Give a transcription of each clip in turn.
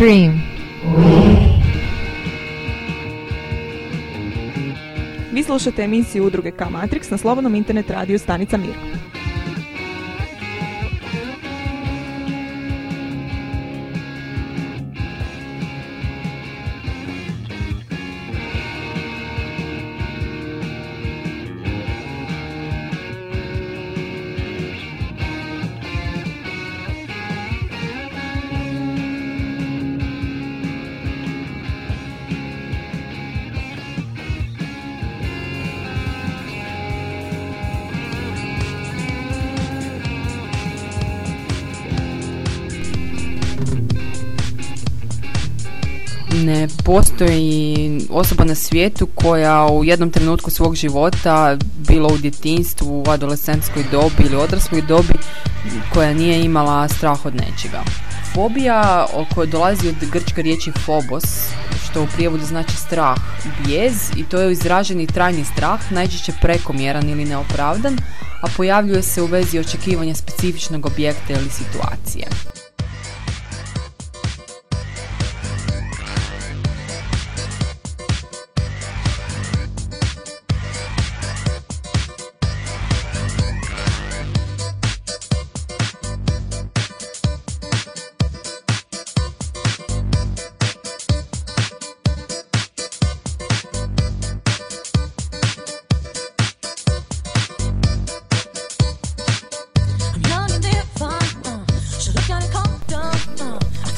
Stream. Vi slušate emisiju udruge K-Matrix na slobodnom internet radiju Stanica Mir. Postoji osoba na svijetu koja u jednom trenutku svog života, bilo u djetinstvu, u adolescentskoj dobi ili odrasloj dobi, koja nije imala strah od nečega. Fobija koja dolazi od grčke riječi phobos, što u prijevodu znači strah, bijez i to je izraženi trajni strah, najčešće prekomjeran ili neopravdan, a pojavljuje se u vezi očekivanja specifičnog objekta ili situacije.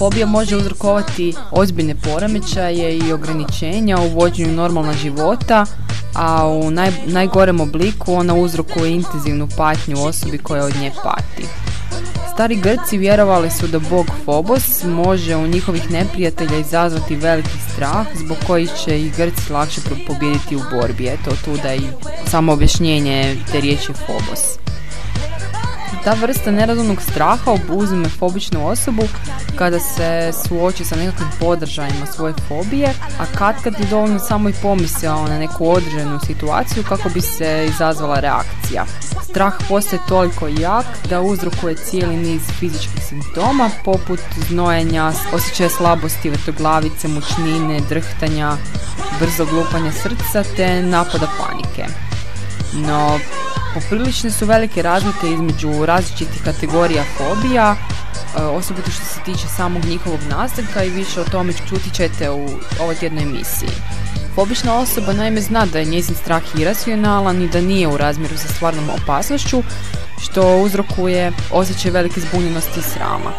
Fobija može uzrokovati ozbiljne poremećaje i ograničenja u vođenju normalna života, a u naj, najgorem obliku ona uzrokuje intenzivnu patnju osobi koja od nje pati. Stari Grci vjerovali su da bog Phobos može u njihovih neprijatelja izazvati veliki strah zbog kojih će i Grci lakše pobijediti u borbi. Eto tu da i samo objašnjenje te riječi Phobos. Ta vrsta nerazumnog straha uzme fobičnu osobu kada se suoči sa nekakvim podržajima svoje fobije, a kad kad je dovoljno samo i pomisao na neku određenu situaciju kako bi se izazvala reakcija. Strah postaje toliko jak da uzrokuje cijeli niz fizičkih simptoma poput znojenja, osjećaja slabosti, vrtoglavice, mučnine, drhtanja, brzo glupanja srca te napada panike. No, poprilične su velike razlike između različitih kategorija fobija, e, osobito što se tiče samog njihovog nastanka i više o tome čuti ćete u ovoj tjednoj emisiji. Fobična osoba naime zna da je njezin strah iracionalan i da nije u razmjeru sa stvarnom opasnošću, što uzrokuje osjećaj velike zbunjenosti i srama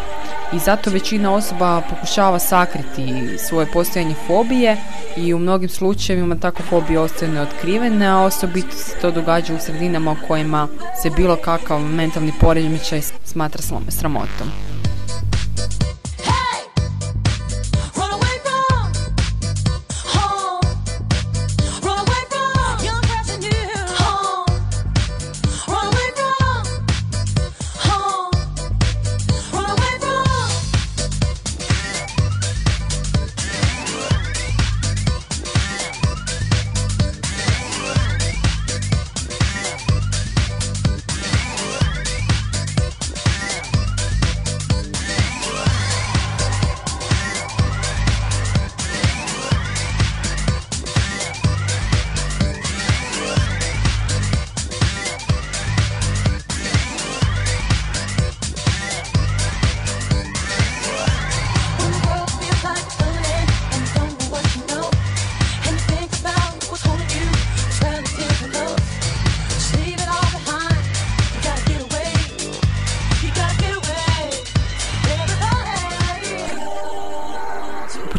i zato većina osoba pokušava sakriti svoje postojanje fobije i u mnogim slučajevima tako fobije ostaju neotkrivene, a osobito se to događa u sredinama u kojima se bilo kakav mentalni poremećaj smatra sramotom.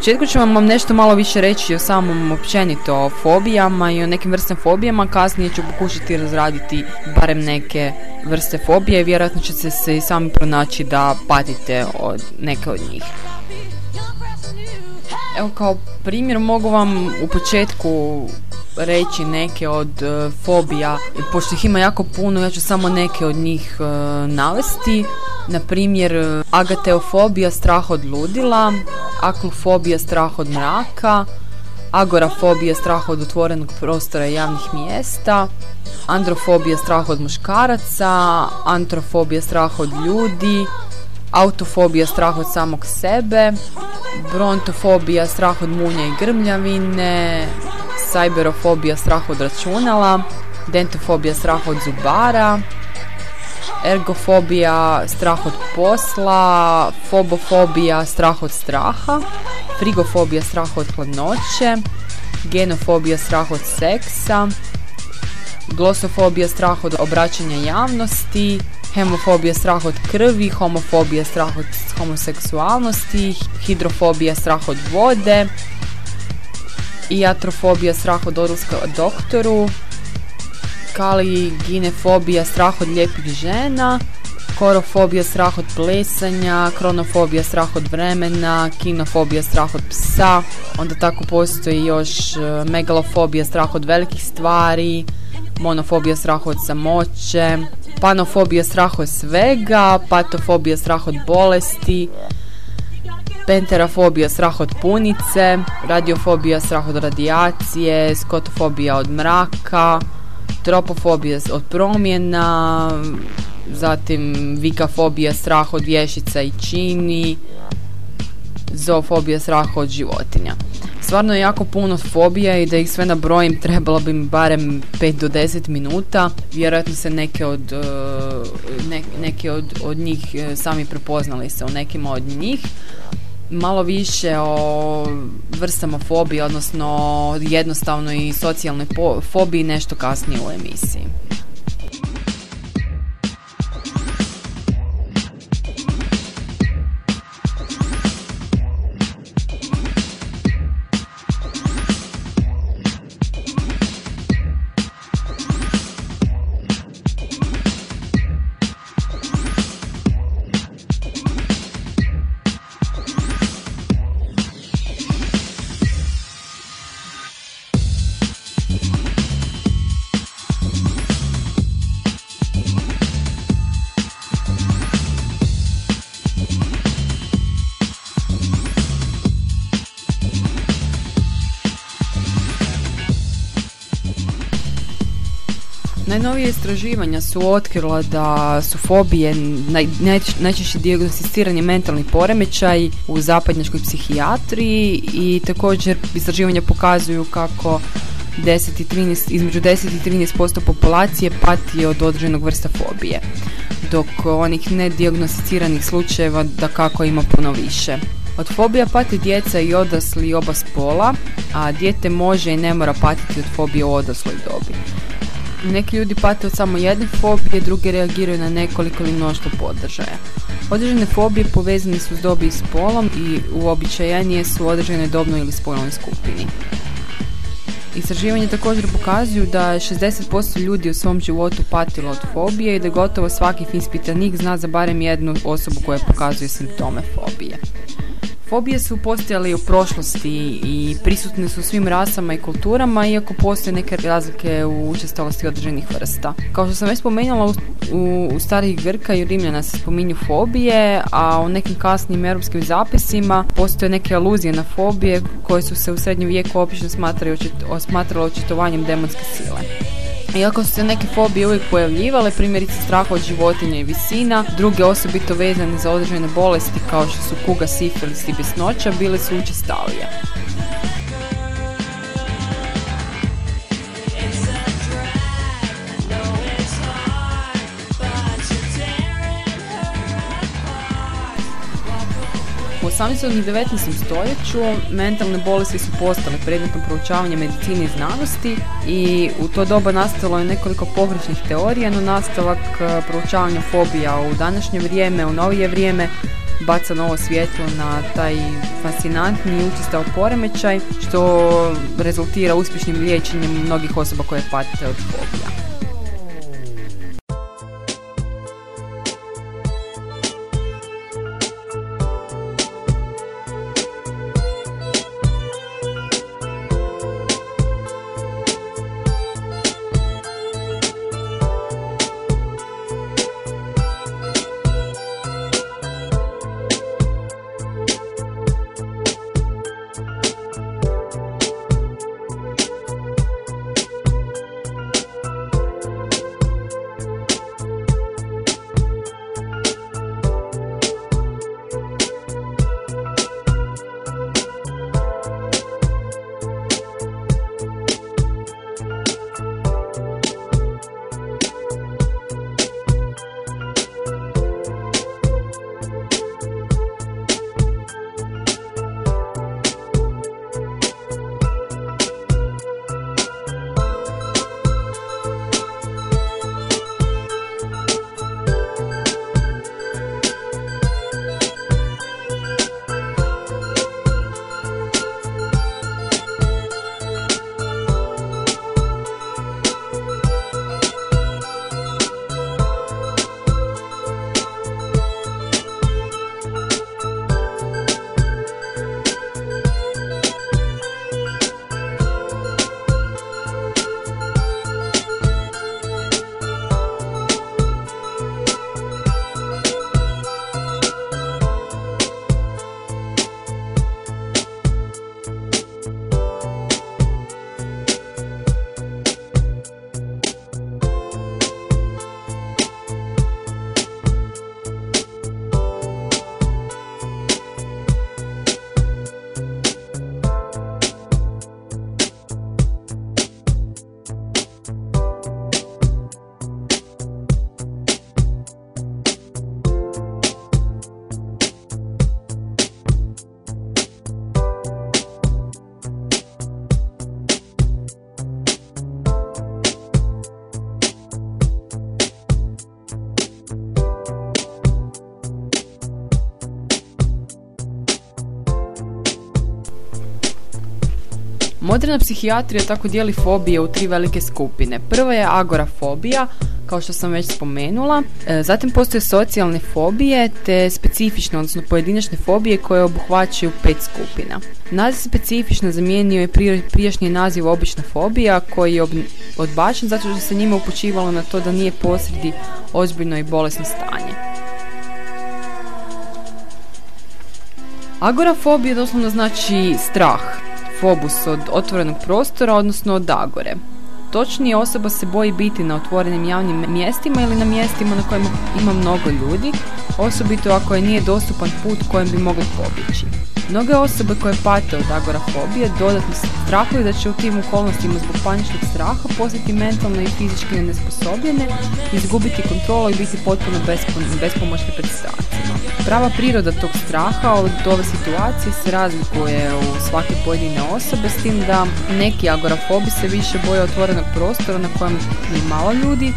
Početku ću vam nešto malo više reći o samom općenito o fobijama i o nekim vrstama fobijama, kasnije ću pokušati razraditi barem neke vrste fobije vjerojatno ćete se i sami pronaći da patite od neke od njih. Evo kao primjer mogu vam u početku reći neke od uh, fobija, pošto ih ima jako puno, ja ću samo neke od njih uh, navesti. Na primjer, uh, agateofobija, strah od ludila, aklofobija, strah od mraka, agorafobija, strah od otvorenog prostora javnih mjesta, androfobija, strah od muškaraca, antrofobija, strah od ljudi, autofobija, strah od samog sebe, brontofobija, strah od munja i grmljavine, cyberofobija, strah od računala, dentofobija, strah od zubara, ergofobija, strah od posla, fobofobija, strah od straha, frigofobija, strah od hladnoće, genofobija, strah od seksa, glosofobija, strah od obraćanja javnosti, hemofobija, strah od krvi, homofobija, strah od homoseksualnosti, hidrofobija, strah od vode, iatrofobija, strah od odlaska doktoru, ginefobija, strah od lijepih žena, korofobija, strah od plesanja, kronofobija, strah od vremena, kinofobija, strah od psa, onda tako postoji još e, megalofobija, strah od velikih stvari, monofobija, strah od samoće, panofobija, strah od svega, patofobija, strah od bolesti, penterafobija, strah od punice, radiofobija, strah od radijacije, skotofobija od mraka, tropofobija od promjena, zatim vikafobija, strah od vješica i čini, zoofobija, strah od životinja. Stvarno je jako puno fobija i da ih sve nabrojim trebalo bi mi barem 5 do 10 minuta. Vjerojatno se neke od, e, neke od, od njih e, sami prepoznali se u nekima od njih malo više o vrstama fobije, odnosno jednostavno i socijalnoj fobiji nešto kasnije u emisiji. Najnovije istraživanja su otkrila da su fobije naj, najčešće dijagnosticirani mentalni poremećaj u zapadnjačkoj psihijatriji i također istraživanja pokazuju kako 10 i 13, između 10 i 13% populacije pati od određenog vrsta fobije, dok onih nedijagnosticiranih slučajeva da kako ima puno više. Od fobija pati djeca i odrasli oba spola, a dijete može i ne mora patiti od fobije u odrasloj dobi. Neki ljudi pate od samo jedne fobije, drugi reagiraju na nekoliko ili mnoštvo podržaja. Određene fobije povezane su s dobi i spolom i uobičajenije su u određenoj dobnoj ili spolnoj skupini. Istraživanje također pokazuju da je 60% ljudi u svom životu patilo od fobije i da gotovo svaki ispitanik zna za barem jednu osobu koja pokazuje simptome fobije. Fobije su postojale u prošlosti i prisutne su svim rasama i kulturama, iako postoje neke razlike u učestalosti određenih vrsta. Kao što sam već spomenula, u, u starih Grka i Rimljana se spominju fobije, a u nekim kasnim europskim zapisima postoje neke aluzije na fobije koje su se u srednjem vijeku opično smatrale očitovanjem demonske sile. Iako su se neke fobije uvijek pojavljivale, primjerice strah od životinja i visina, druge osobito vezane za određene bolesti kao što su kuga, sifilis i besnoća, bile su učestalije. 18. i 19. stoljeću mentalne bolesti su postale predmetom proučavanja medicine i znanosti i u to doba nastalo je nekoliko pogrešnih teorija, no nastavak e, proučavanja fobija u današnje vrijeme, u novije vrijeme baca novo svjetlo na taj fascinantni i poremećaj što rezultira uspješnim liječenjem mnogih osoba koje pate od fobija. Moderna psihijatrija tako dijeli fobije u tri velike skupine. Prva je agorafobija, kao što sam već spomenula. E, zatim postoje socijalne fobije te specifične, odnosno pojedinačne fobije koje obuhvaćaju pet skupina. Naziv specifična zamijenio je prijašnji naziv obična fobija koji je odbačen zato što se njime upućivalo na to da nije posredi ozbiljno i bolesno stanje. Agorafobija doslovno znači strah, fobus od otvorenog prostora, odnosno od agore. Točnije, osoba se boji biti na otvorenim javnim mjestima ili na mjestima na kojima ima mnogo ljudi, osobito ako je nije dostupan put kojem bi mogli pobjeći. Mnoge osobe koje pate od agorafobije dodatno strahuju da će u tim okolnostima zbog paničnog straha postati mentalno i fizički nesposobljene, izgubiti kontrolu i biti potpuno bespomoćni pred strahima. Prava priroda tog straha od ove situacije se razlikuje u svake pojedine osobe s tim da neki agorafobi se više boje otvorenog prostora na kojem je malo ljudi,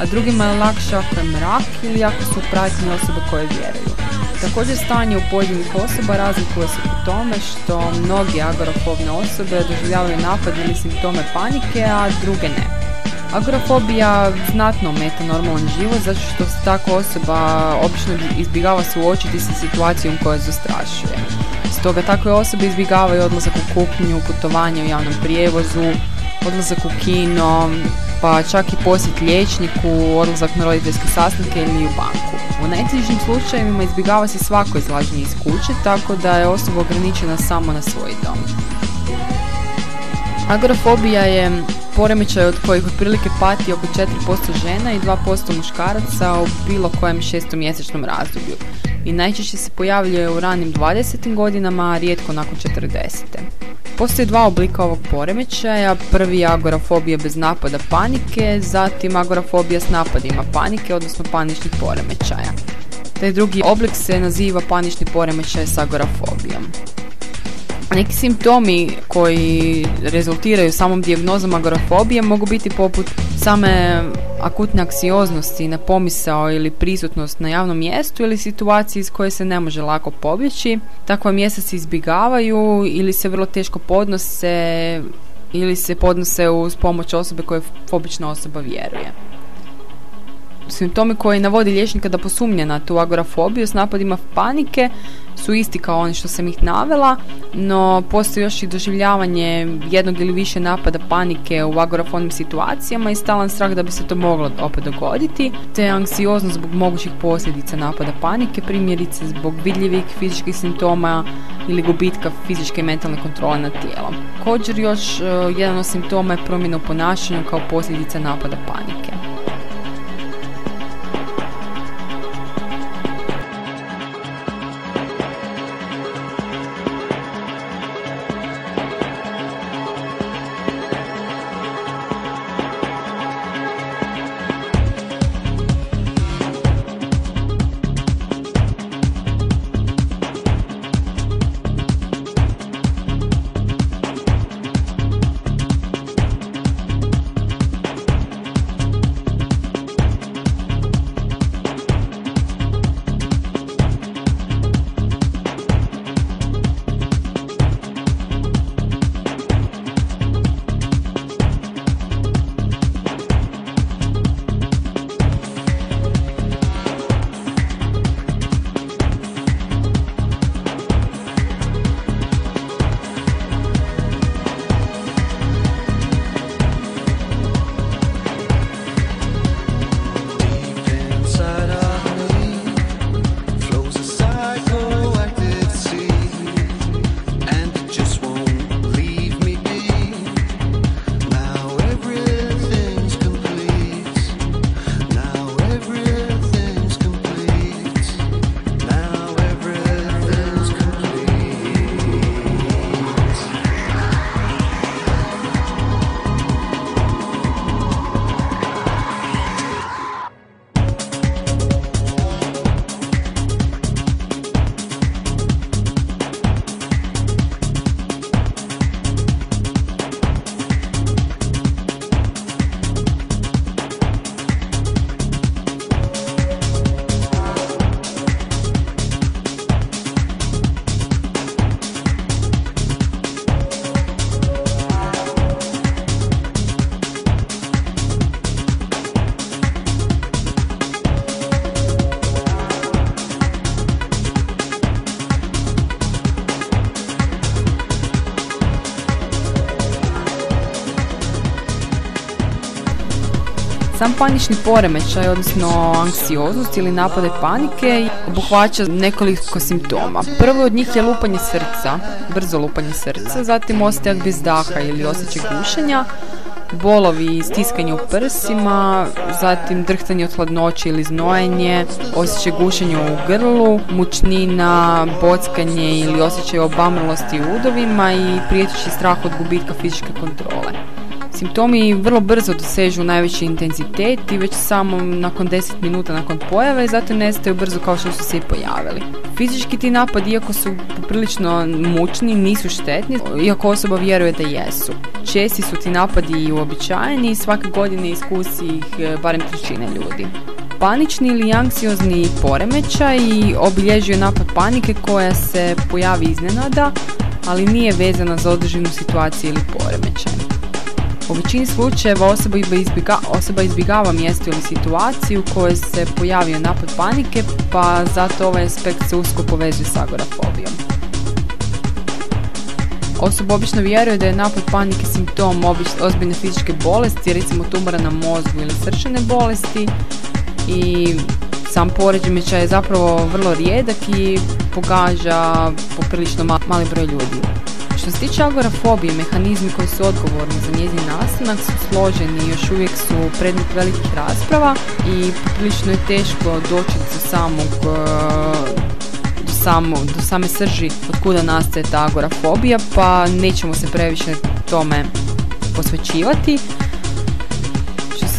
a drugima je lakše ako je mrak ili ako su pratnje osobe koje vjeruju. Također stanje u pojedinih osoba razlikuje se po tome što mnogi agorafobne osobe doživljavaju napad ili simptome panike, a druge ne. Agorafobija znatno ometa normalan život zato što se takva osoba obično izbjegava suočiti sa situacijom koja zastrašuje. Stoga takve osobe izbjegavaju odlazak u kupnju, putovanje u javnom prijevozu, odlazak u kino, pa čak i posjet liječniku, odlazak na roditeljske sastanke ili u banku. U najtežim slučajevima izbjegava se svako izlaženje iz kuće, tako da je osoba ograničena samo na svoj dom. Agorafobija je poremećaj od kojih otprilike pati oko 4% žena i 2% muškaraca u bilo kojem šestomjesečnom razdoblju i najčešće se pojavljuje u ranim 20. godinama, a rijetko nakon 40. Postoje dva oblika ovog poremećaja. Prvi je agorafobija bez napada panike, zatim agorafobija s napadima panike, odnosno paničnih poremećaja. Taj drugi oblik se naziva panični poremećaj s agorafobijom. Neki simptomi koji rezultiraju samom dijagnozom agorafobije mogu biti poput same akutne aksioznosti na pomisao ili prisutnost na javnom mjestu ili situaciji iz koje se ne može lako pobjeći. Takva mjesta se izbjegavaju ili se vrlo teško podnose ili se podnose uz pomoć osobe koje fobična osoba vjeruje. Simptomi koji navodi liječnika da posumnje na tu agorafobiju s napadima panike su isti kao oni što sam ih navela, no postoji još i doživljavanje jednog ili više napada panike u agorafobnim situacijama i stalan strah da bi se to moglo opet dogoditi, te anksioznost zbog mogućih posljedica napada panike, primjerice zbog vidljivih fizičkih simptoma ili gubitka fizičke i mentalne kontrole nad tijelom. Također još uh, jedan od simptoma je promjena u ponašanju kao posljedica napada panike. Sam panični poremećaj, odnosno anksioznost ili napade panike, obuhvaća nekoliko simptoma. Prvo od njih je lupanje srca, brzo lupanje srca, zatim ostajak bez daha ili osjećaj gušenja, bolovi i stiskanje u prsima, zatim drhtanje od hladnoće ili znojenje, osjećaj gušenja u grlu, mučnina, bockanje ili osjećaj obamrlosti u udovima i prijeteći strah od gubitka fizičke kontrole. Simptomi vrlo brzo dosežu najveći intenzitet i već samo nakon 10 minuta nakon pojave zato nestaju brzo kao što su se i pojavili. Fizički ti napadi, iako su poprilično mučni, nisu štetni, iako osoba vjeruje da jesu. Česti su ti napadi i uobičajeni i svake godine iskusi ih e, barem trećine ljudi. Panični ili anksiozni poremećaj obilježuje napad panike koja se pojavi iznenada, ali nije vezana za određenu situaciju ili poremećaj. U većini slučajeva osoba, izbjega, osoba izbjegava mjesto ili situaciju u kojoj se pojavio napad panike, pa zato ovaj aspekt se usko povezuje s agorafobijom. Osoba obično vjeruje da je napad panike simptom ozbiljne fizičke bolesti, recimo tumora na mozgu ili srčane bolesti i sam poređaj je zapravo vrlo rijedak i pogađa poprilično mali broj ljudi. Što se tiče agorafobije, mehanizmi koji su odgovorni za njezin nastanak su složeni i još uvijek su predmet velikih rasprava i prilično je teško doći do samog e, do, samo, do same srži od kuda nastaje ta agorafobija, pa nećemo se previše tome posvećivati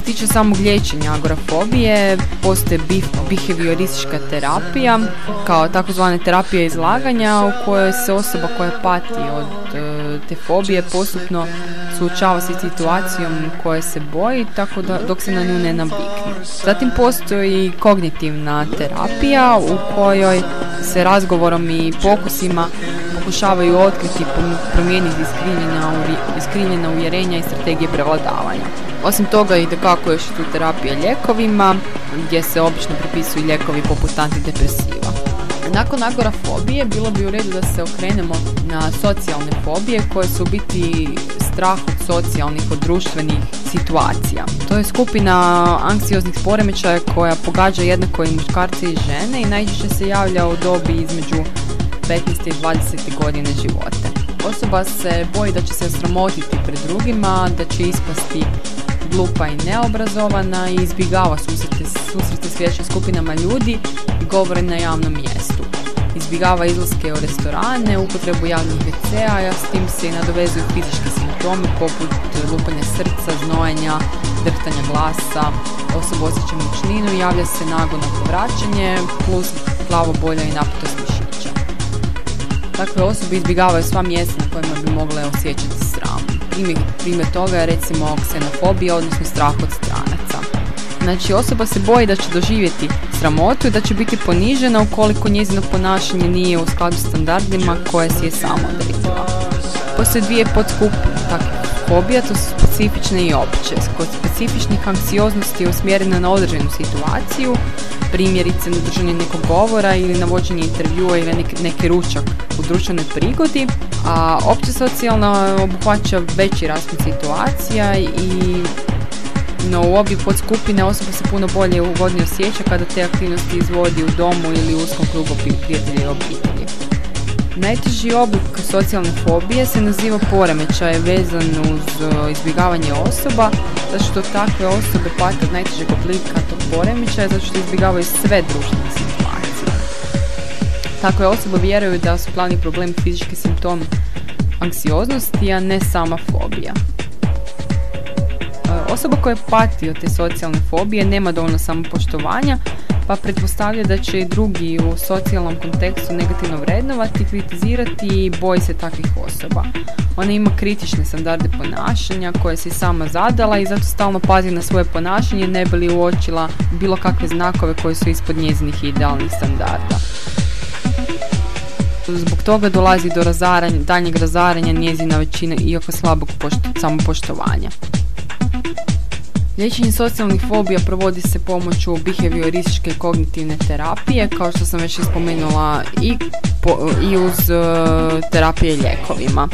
tiče samog liječenja agorafobije, postoje behavioristička terapija kao takozvane terapije izlaganja u kojoj se osoba koja pati od e, te fobije postupno suočava se situacijom koje se boji tako da dok se na nju ne navikne. Zatim postoji kognitivna terapija u kojoj se razgovorom i pokusima pokušavaju otkriti promijeniti iskrivljena uvjerenja i strategije prevladavanja. Osim toga ide kako još tu terapija ljekovima gdje se obično propisuju lijekovi poput antidepresiva. Nakon agorafobije bilo bi u redu da se okrenemo na socijalne fobije koje su biti strah od socijalnih, od društvenih situacija. To je skupina anksioznih poremećaja koja pogađa jednako i muškarce i žene i najčešće se javlja u dobi između 15. i 20. godine života. Osoba se boji da će se sramotiti pred drugima, da će ispasti glupa i neobrazovana i izbjegava susrete, susrete s većim skupinama ljudi i govore na javnom mjestu. Izbjegava izlaske u restorane, upotrebu javnih WC-a, a s tim se i nadovezuju fizički simptomi poput lupanja srca, znojenja, drhtanja glasa, osoba osjeća mučninu, javlja se nago na povraćanje, plus glavobolja i napetost mišića. Takve osobe izbjegavaju sva mjesta na kojima bi mogle osjećati sram. Primjer, toga je recimo ksenofobija, odnosno strah od stranaca. Znači osoba se boji da će doživjeti sramotu i da će biti ponižena ukoliko njezino ponašanje nije u skladu s standardima koje si je samo odredila. Postoje dvije podskupine takvih fobija, to su specifične i opće. Kod specifičnih anksioznosti je usmjerena na određenu situaciju, primjerice na držanje nekog govora ili na vođenje intervjua ili neki, neki ručak u društvenoj prigodi, a opće socijalna obuhvaća veći raspon situacija i no u obje podskupine osoba se puno bolje ugodnije osjeća kada te aktivnosti izvodi u domu ili u uskom krugu prijatelja i obitelji. Najteži oblik socijalne fobije se naziva poremećaj vezan uz e, izbjegavanje osoba, zato što takve osobe pate od najtežeg oblika tog poremećaja, zato što izbjegavaju sve društvene situacije. Takve osobe vjeruju da su glavni problem fizički simptom anksioznosti, a ne sama fobija. E, osoba koja pati od te socijalne fobije nema dovoljno samopoštovanja, pa pretpostavlja da će i drugi u socijalnom kontekstu negativno vrednovati, kritizirati i boji se takvih osoba. Ona ima kritične standarde ponašanja koje se sama zadala i zato stalno pazi na svoje ponašanje ne bi li uočila bilo kakve znakove koji su ispod njezinih idealnih standarda. Zbog toga dolazi do razaranja, daljnjeg razaranja njezina većine iako slabog samopoštovanja. Liječenje socijalnih fobija provodi se pomoću behaviorističke kognitivne terapije, kao što sam već spomenula, i, i uz uh, terapije ljekovima.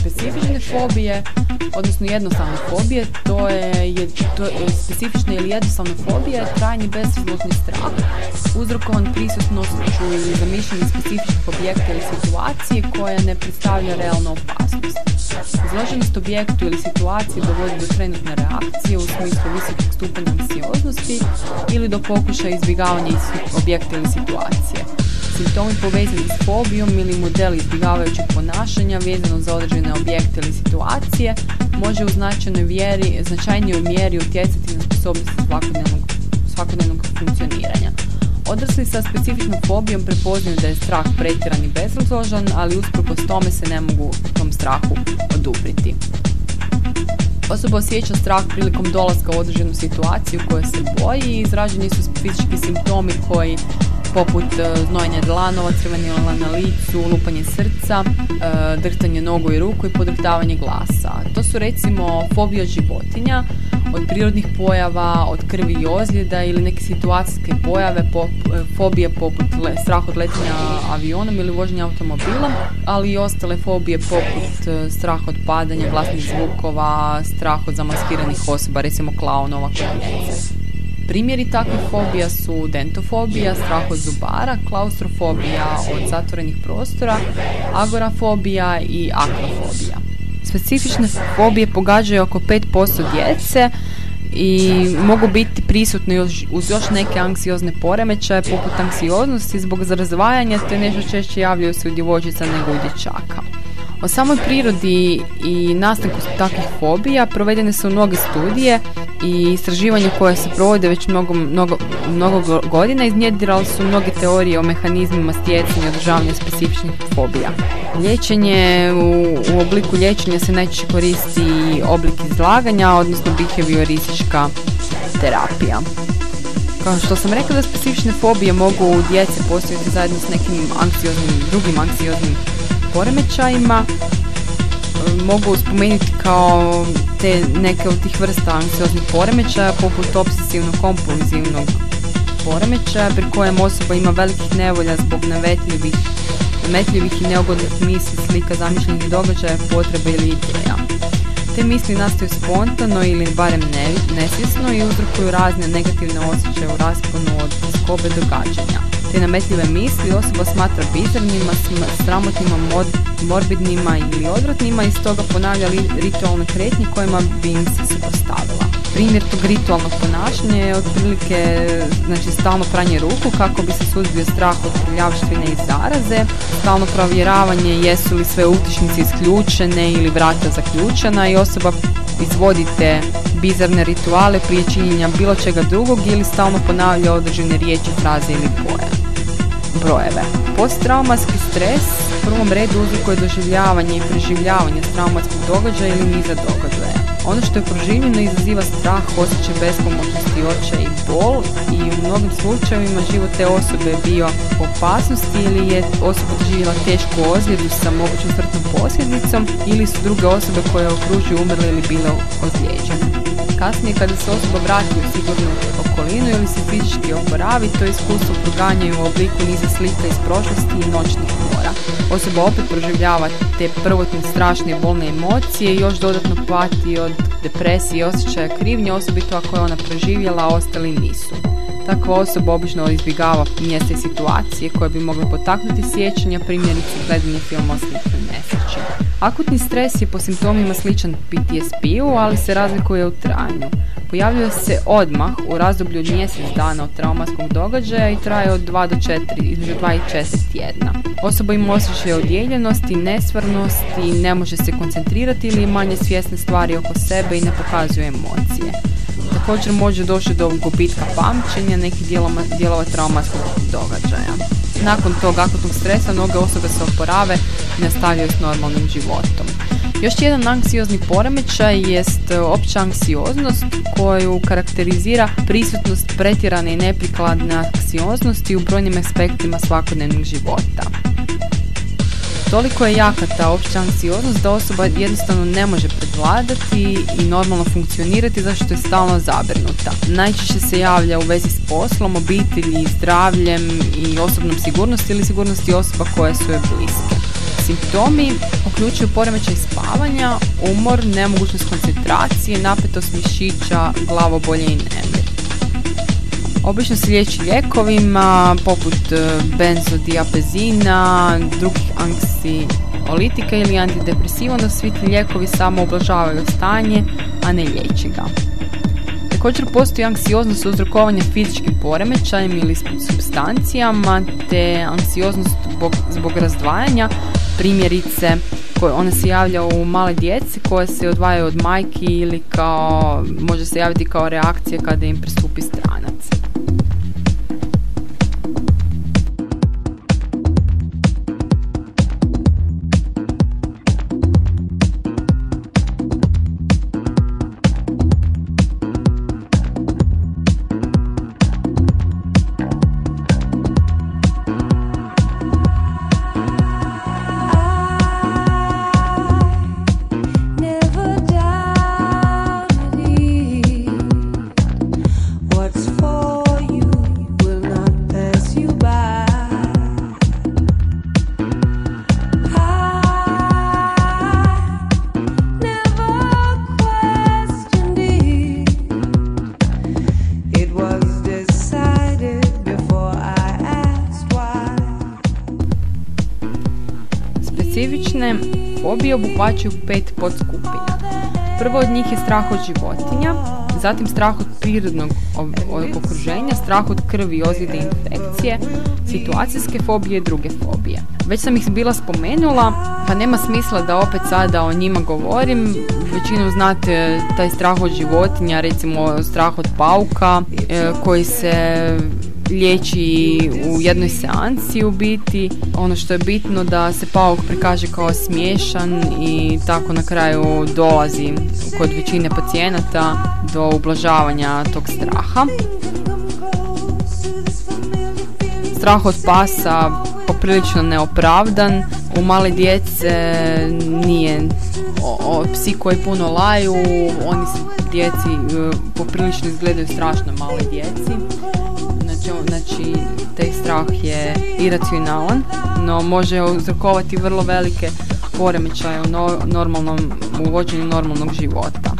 Specifične fobije odnosno jednostavne fobije, to je, je, to je specifična ili jednostavna fobija trajni bezrazložni strah uzrokovan prisutnošću ili zamišljenih specifičnih objekta ili situacije koja ne predstavlja realnu opasnost. Izloženost objektu ili situaciji dovodi do trenutne reakcije u smislu visokog stupanja anksioznosti ili do pokušaja izbjegavanja objekta ili situacije. Simptomi povezani s fobijom ili model izbjegavajućeg ponašanja vezano za određene objekte ili situacije može u značajnoj vjeri, značajnijoj mjeri utjecati na sposobnost svakodnevnog, svakodnevnog funkcioniranja. Odrasli sa specifičnom fobijom prepoznaju da je strah pretjeran i bezrazložan, ali usprkos tome se ne mogu tom strahu odupriti. Osoba osjeća strah prilikom dolaska u određenu situaciju u kojoj se boji i izraženi su fizički simptomi koji poput e, znojenja dlanova, crvenila na licu, lupanje srca, e, drhtanje nogu i ruku i podrhtavanje glasa. To su recimo fobija životinja, od prirodnih pojava, od krvi i ozljeda ili neke situacijske pojave, e, fobije poput strah od letenja avionom ili voženja automobilom, ali i ostale fobije poput strah od padanja, glasnih zvukova, strah od zamaskiranih osoba, recimo klaunova kod Primjeri takvih fobija su dentofobija, strah od zubara, klaustrofobija od zatvorenih prostora, agorafobija i akrofobija. Specifične fobije pogađaju oko 5% djece i mogu biti prisutne još, uz još neke anksiozne poremećaje poput anksioznosti zbog razdvajanja te nešto češće javljaju se u djevojčica nego u dječaka. O samoj prirodi i nastanku takvih fobija provedene su mnoge studije i istraživanja koje se provode već mnogo, mnogo, mnogo godina iznjedirali su mnoge teorije o mehanizmima stjecanja i održavanja specifičnih fobija. Liječenje u, u obliku liječenja se najčešće koristi oblik izlaganja, odnosno behavioristička terapija. Kao što sam rekla da specifične fobije mogu u djece postojati zajedno s nekim anksioznim, drugim anksioznim poremećajima, mogu spomenuti kao te neke od tih vrsta anksioznih poremećaja poput obsesivno-kompulzivnog poremećaja pri kojem osoba ima velikih nevolja zbog navetljivih, nametljivih i neugodnih misli, slika zamišljenih događaja, potrebe ili ideja. Te misli nastaju spontano ili barem ne, nesvjesno i uzrokuju razne negativne osjećaje u rasponu od skobe događanja. Te nametljive misli osoba smatra bizarnima, sramotnima, morbidnima ili odvratnima i stoga ponavlja ritualne kretnje kojima bi im se. Primjer tog ritualnog ponašanja je otprilike znači, stalno pranje ruku kako bi se suzbio strah od prljavštine i zaraze, stalno provjeravanje jesu li sve utičnice isključene ili vrata zaključena i osoba izvodite bizarne rituale prije činjenja bilo čega drugog ili stalno ponavlja određene riječi, fraze ili boje brojeve. Posttraumatski stres u prvom redu uzrokuje doživljavanje i preživljavanje traumatskog događaja ili niza događaja. Ono što je proživljeno izaziva strah, osjećaj bespomoćnosti, očaj i bol i u mnogim slučajevima život te osobe je bio u opasnosti ili je osoba doživjela tešku ozljedu sa mogućom smrtnom posljednicom ili su druge osobe koje okružuju umrle ili bile ozlijeđene. Kasnije kada se osoba vrati u sigurnu okolinu ili se fizički oporavi, to iskustvo proganjaju u obliku niza slika iz prošlosti i noćnih mora. Osoba opet proživljava te prvotne strašne bolne emocije i još dodatno pati od depresije i osjećaja krivnje, osobito ako je ona preživjela, a ostali nisu. Takva osoba obično izbjegava mjesta i situacije koje bi mogle potaknuti sjećanja, primjerice gledanje filma o. Akutni stres je po simptomima sličan PTSP-u, ali se razlikuje u trajanju. Pojavljuje se odmah u razdoblju mjesec dana od traumatskog događaja i traje od 2 do 4, između 2 i 4 tjedna. Osoba ima osjećaj odjeljenosti, nesvarnosti, ne može se koncentrirati ili manje svjesne stvari oko sebe i ne pokazuje emocije. Također može doći do gubitka pamćenja nekih dijelova, dijelova traumatskog događaja. Nakon tog akutnog stresa mnoge osobe se oporave i nastavljaju s normalnim životom. Još jedan anksiozni poremećaj jest e, opća anksioznost koju karakterizira prisutnost pretjerane i neprikladne anksioznosti u brojnim aspektima svakodnevnog života. Toliko je jaka ta opća anksioznost da osoba jednostavno ne može predvladati i normalno funkcionirati zašto je stalno zabrinuta. Najčešće se javlja u vezi s poslom, obitelji, zdravljem i osobnom sigurnosti ili sigurnosti osoba koje su joj bliske. Simptomi uključuju poremećaj spavanja, umor, nemogućnost koncentracije, napetost mišića, glavobolje i nemir. Obično se liječi lijekovima poput e, benzodiapezina, drugih anksiolitika ili antidepresiva, onda svi ti lijekovi samo ublažavaju stanje, a ne liječi ga. Također postoji anksioznost uzrokovanja fizičkim poremećajem ili substancijama, te anksioznost zbog razdvajanja, primjerice koje ona se javlja u male djeci koje se odvajaju od majki ili kao, može se javiti kao reakcija kada im pristupi stranac. Fobije obuhvaćaju pet podskupina. Prvo od njih je strah od životinja, zatim strah od prirodnog okruženja, strah od krvi, ozljede infekcije, situacijske fobije i druge fobije. Već sam ih bila spomenula, pa nema smisla da opet sada o njima govorim. Većinom znate taj strah od životinja, recimo strah od pauka, e, koji se liječi u jednoj seansi u biti. Ono što je bitno da se pauk prikaže kao smiješan i tako na kraju dolazi kod većine pacijenata do ublažavanja tog straha. Strah od pasa poprilično neopravdan. U male djece nije o, psi koji puno laju, oni se djeci e, poprilično izgledaju strašno male djeci znači taj strah je iracionalan, no može uzrokovati vrlo velike poremećaje u normalnom, u vođenju normalnog života.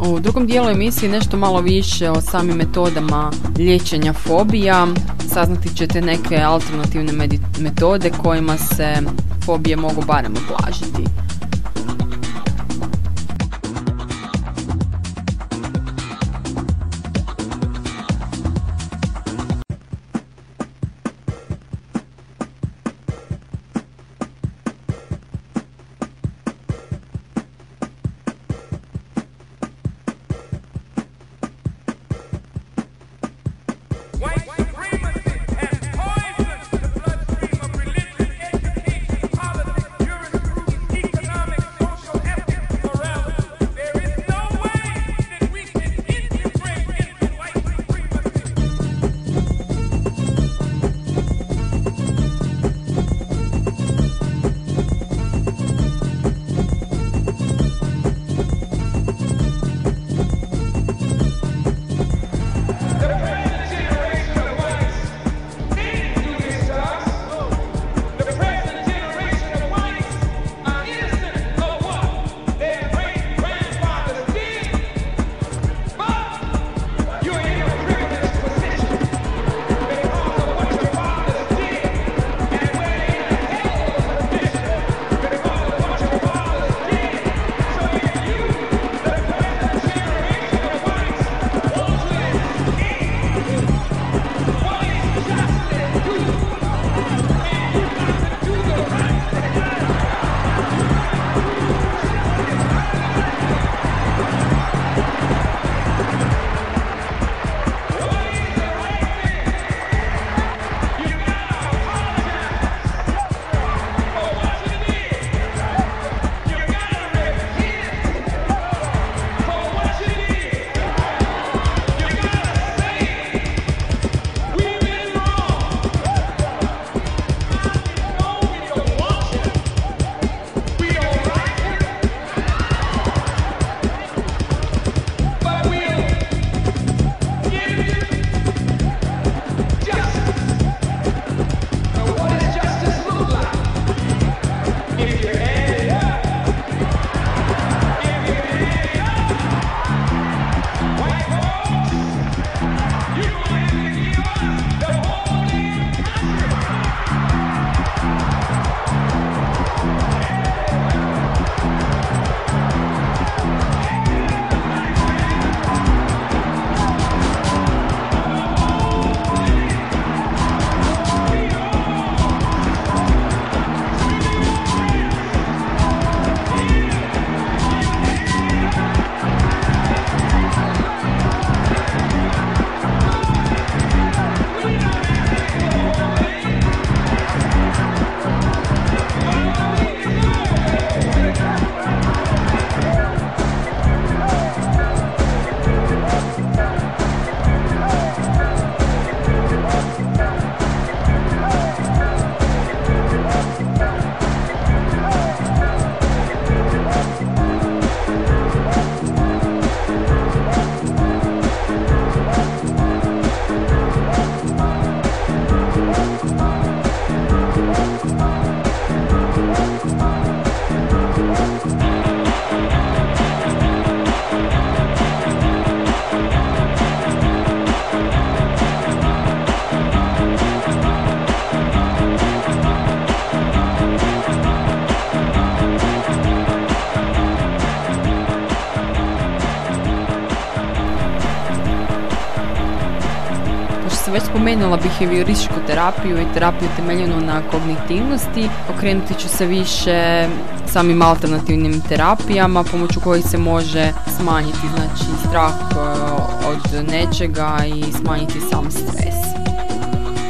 U drugom dijelu emisije nešto malo više o samim metodama liječenja fobija. Saznati ćete neke alternativne metode kojima se fobije mogu barem ublažiti. Spomenula behaviorističku terapiju i terapiju temeljenu na kognitivnosti, okrenuti ću se više samim alternativnim terapijama pomoću kojih se može smanjiti znači strah e, od nečega i smanjiti sam stres.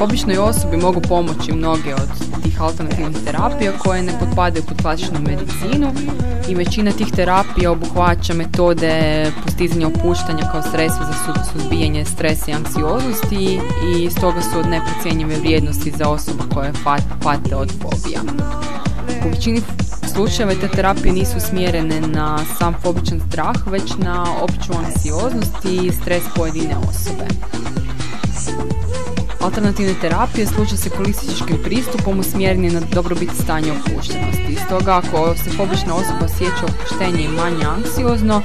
Običnoj osobi mogu pomoći mnoge od tih alternativnih terapija koje ne potpadaju pod klasičnu medicinu i većina tih terapija obuhvaća metode postizanja opuštanja kao sredstvo za suzbijanje stresa i anksioznosti i stoga su od neprocjenjive vrijednosti za osobu koje pate od fobija. U većini slučajeva te terapije nisu smjerene na sam fobičan strah, već na opću anksioznost i stres pojedine osobe. Alternativne terapije služe se holističkim pristupom usmjereni na dobrobit stanja opuštenosti. Stoga ako se fobična osoba osjeća opuštenje i manje anksiozno,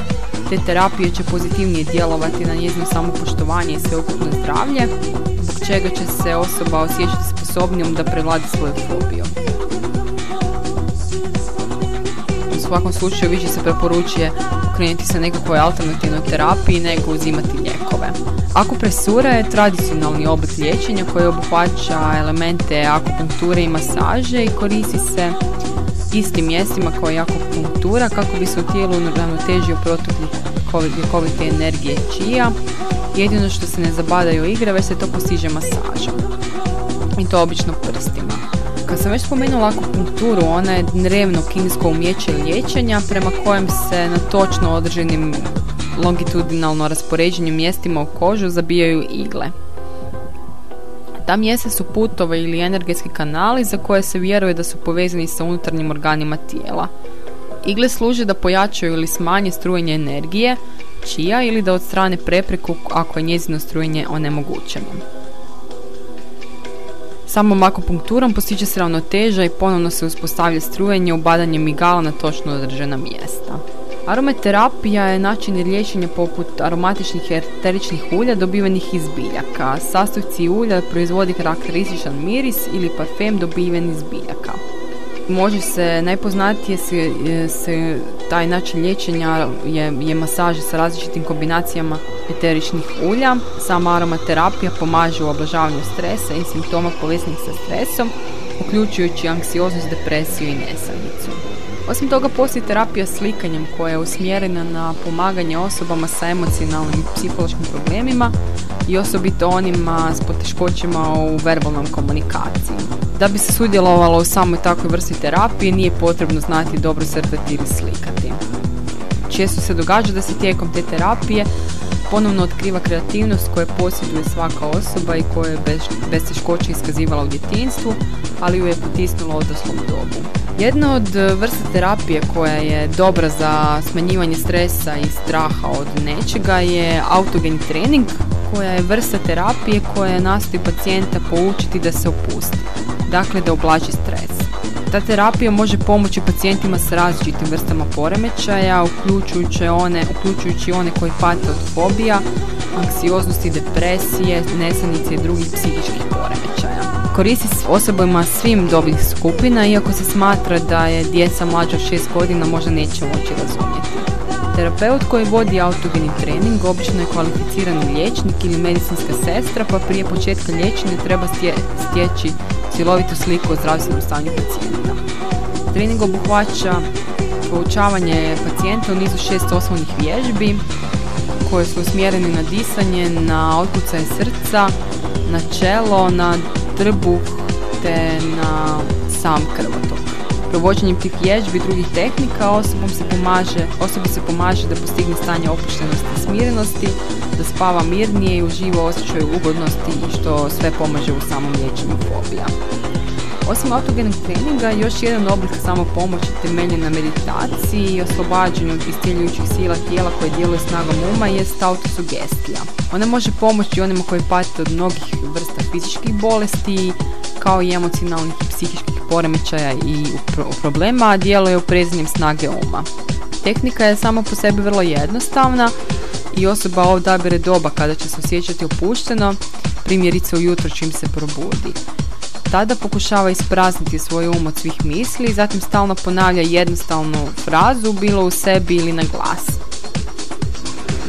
te terapije će pozitivnije djelovati na njezino samopoštovanje i sveukupno zdravlje, zbog čega će se osoba osjećati sposobnijom da prevladi svoju fobiju. U svakom slučaju više se preporučuje okrenuti se nekakvoj alternativnoj terapiji nego uzimati lijekove. Akupresura je tradicionalni oblik liječenja koji obuhvaća elemente akupunkture i masaže i koristi se istim mjestima kao i akupunktura kako bi se u tijelu ravnotežio protok ljekovite energije čija. Jedino što se ne zabadaju igre, već se to postiže masažom. I to obično prstima. Kad sam već spomenula akupunkturu, ona je drevno kinsko umjeće liječenja prema kojem se na točno određenim longitudinalno raspoređenim mjestima u kožu zabijaju igle. Ta mjesta su putove ili energetski kanali za koje se vjeruje da su povezani sa unutarnjim organima tijela. Igle služe da pojačaju ili smanje strujenje energije, čija ili da odstrane prepreku ako je njezino strujenje onemogućeno. Samom akupunkturom postiže se ravnoteža i ponovno se uspostavlja strujenje ubadanjem igala na točno određena mjesta. Aromaterapija je način liječenja poput aromatičnih eteričnih ulja dobivenih iz biljaka. Sastojci ulja proizvodi karakterističan miris ili parfem dobiven iz biljaka. Može se, najpoznatije se, se taj način liječenja je, je masaže sa različitim kombinacijama eteričnih ulja. Sama aromaterapija pomaže u oblažavanju stresa i simptoma poveznih sa stresom, uključujući anksioznost, depresiju i nesanicu. Osim toga postoji terapija slikanjem koja je usmjerena na pomaganje osobama sa emocionalnim i psihološkim problemima i osobito onima s poteškoćama u verbalnom komunikaciji. Da bi se sudjelovalo u samoj takvoj vrsti terapije nije potrebno znati dobro crtati ili slikati. Često se događa da se tijekom te terapije ponovno otkriva kreativnost koje posjeduje svaka osoba i koja je bez, bez teškoće iskazivala u djetinstvu, ali ju je potisnulo odraslom dobu. Jedna od e, vrsta terapije koja je dobra za smanjivanje stresa i straha od nečega je autogeni trening, koja je vrsta terapije koja nastoji pacijenta poučiti da se opusti, dakle da oblači stres. Ta terapija može pomoći pacijentima s različitim vrstama poremećaja, uključujući one, uključujući one koji pate od fobija, anksioznosti, depresije, nesanice i drugih psihičkih poremećaja. Koristi s osobama svim dobih skupina, iako se smatra da je djeca mlađa od 6 godina možda neće moći razumjeti. Terapeut koji vodi autogeni trening obično je kvalificirani liječnik ili medicinska sestra, pa prije početka liječenja treba stjeći cjelovitu sliku o zdravstvenom stanju pacijenta. Trening obuhvaća poučavanje pacijenta u nizu šest osnovnih vježbi koje su usmjerene na disanje, na otkucaj srca, na čelo, na trbuh te na sam krvotok. Provođenjem tih vježbi i drugih tehnika osobom se pomaže, osobi se pomaže da postigne stanje opuštenosti i smirenosti, da spava mirnije i uživa osjećaj ugodnosti i što sve pomaže u samom liječenju fobija. Osim autogenog treninga, još jedan oblik samopomoći temeljen na meditaciji i oslobađanju od istiljujućih sila tijela koje djeluje snagom uma je autosugestija. Ona može pomoći onima koji pate od mnogih vrsta fizičkih bolesti, kao i emocionalnih i psihičkih poremećaja i problema, djeluje uprezanjem snage uma. Tehnika je samo po sebi vrlo jednostavna i osoba odabere doba kada će se osjećati opušteno, primjerice ujutro čim se probudi. Tada pokušava isprazniti svoj um od svih misli i zatim stalno ponavlja jednostavnu frazu bilo u sebi ili na glas.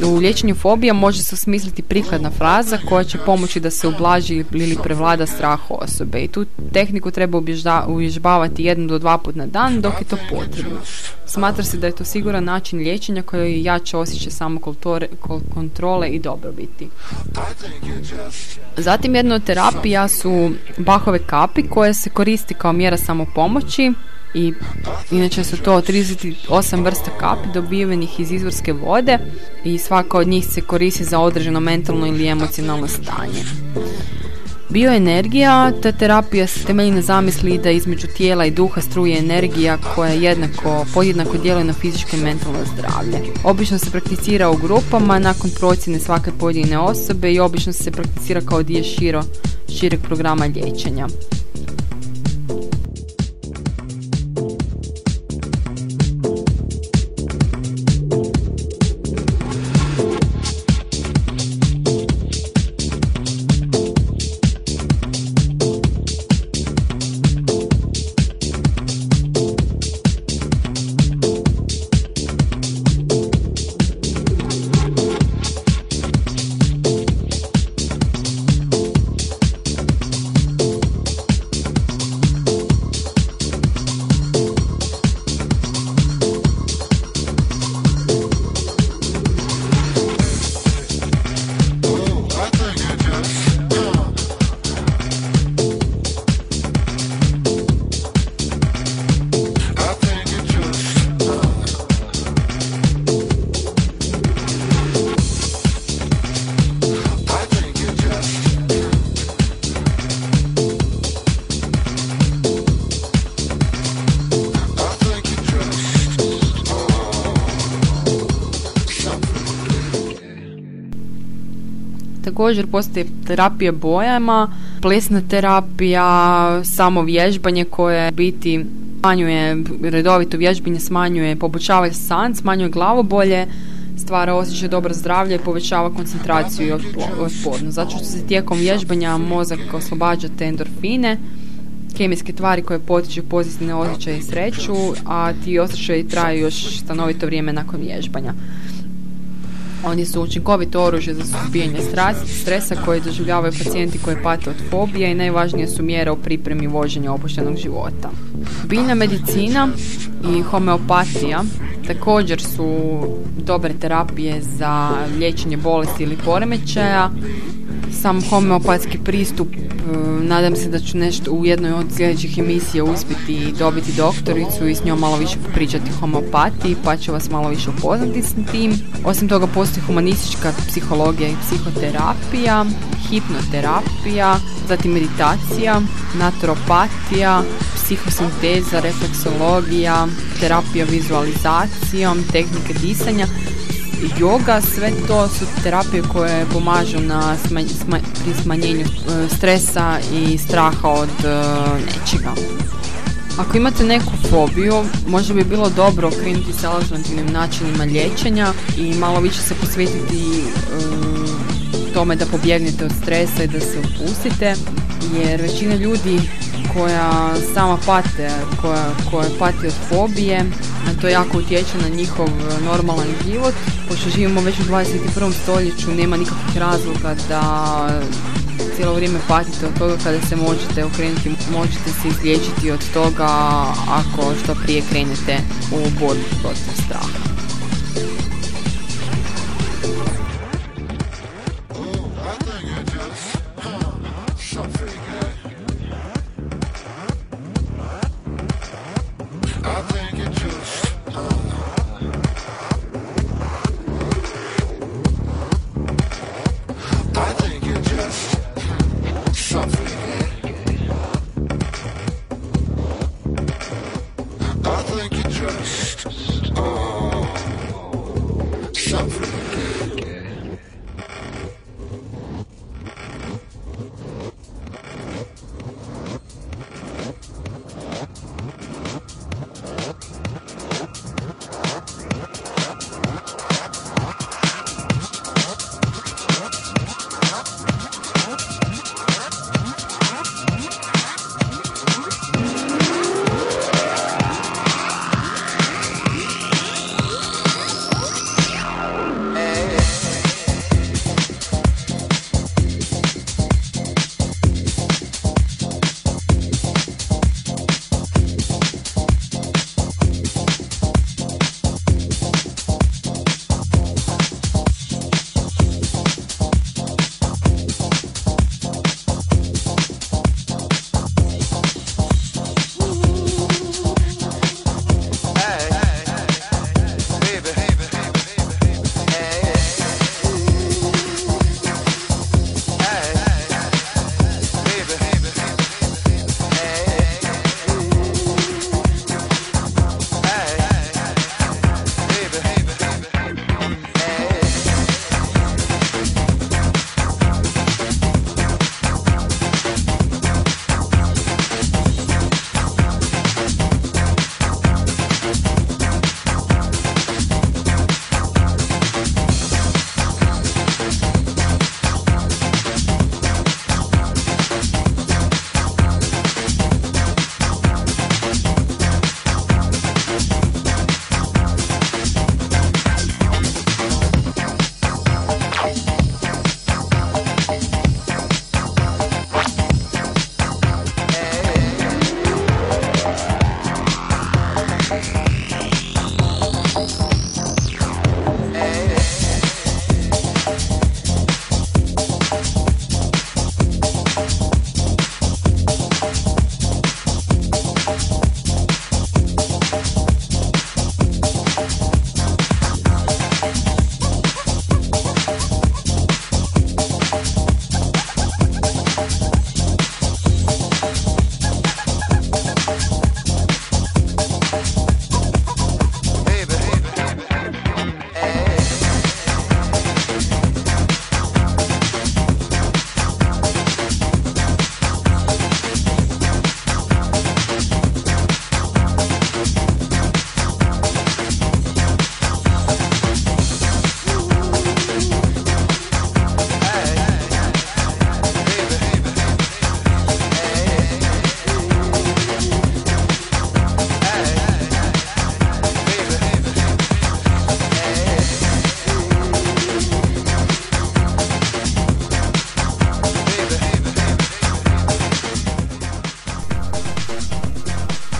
U liječenju fobija može se osmisliti prikladna fraza koja će pomoći da se ublaži ili prevlada strah osobe. I tu tehniku treba uvježbavati jednu do dva put na dan dok je to potrebno. Smatra se da je to siguran način liječenja koji jače osjeća samo kontrole i dobrobiti. Zatim jedna od terapija su bahove kapi koje se koristi kao mjera samopomoći i inače su to 38 vrsta kapi dobivenih iz izvorske vode i svaka od njih se koristi za određeno mentalno ili emocionalno stanje. Bioenergija, ta terapija se temelji na zamisli da između tijela i duha struje energija koja jednako, podjednako djeluje na fizičko i mentalno zdravlje. Obično se prakticira u grupama nakon procjene svake pojedine osobe i obično se prakticira kao dio širo, šireg programa liječenja. Također postoji terapija bojama, plesna terapija, samo vježbanje koje biti smanjuje, redovito vježbanje smanjuje, poboljšava san, smanjuje glavobolje, stvara osjećaj dobro zdravlje i povećava koncentraciju i otpornost. Zato što se tijekom vježbanja mozak oslobađa te endorfine, kemijske tvari koje potiču pozitivne osjećaje i sreću, a ti osjećaji traju još stanovito vrijeme nakon vježbanja. Oni su učinkovito oružje za suzbijanje stresa koje doživljavaju pacijenti koji pate od fobije i najvažnije su mjere u pripremi voženja opuštenog života. Biljna medicina i homeopatija također su dobre terapije za liječenje bolesti ili poremećaja. Sam homeopatski pristup nadam se da ću nešto u jednoj od sljedećih emisija uspjeti dobiti doktoricu i s njom malo više pričati homeopatiji pa ću vas malo više upoznati s tim. Osim toga postoji humanistička psihologija i psihoterapija, hipnoterapija, zatim meditacija, naturopatija, psihosinteza, refleksologija, terapija vizualizacijom, tehnike disanja yoga, sve to su terapije koje pomažu na pri smanjenju e, stresa i straha od e, nečega. Ako imate neku fobiju, možda bi bilo dobro krenuti sa alternativnim načinima liječenja i malo više se posvetiti e, tome da pobjegnete od stresa i da se opustite, jer većina ljudi koja sama pate, koja, koja pati od fobije, to jako utječe na njihov normalan život. Pošto živimo već u 21. stoljeću, nema nikakvih razloga da cijelo vrijeme patite od toga kada se možete okrenuti, možete se izliječiti od toga ako što prije krenete u borbu protiv straha.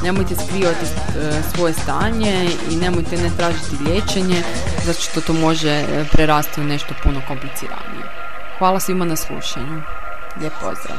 Nemojte skrivati e, svoje stanje i nemojte ne tražiti liječenje zato što to može e, prerasti u nešto puno kompliciranije. Hvala svima na slušanju. Lijep pozdrav.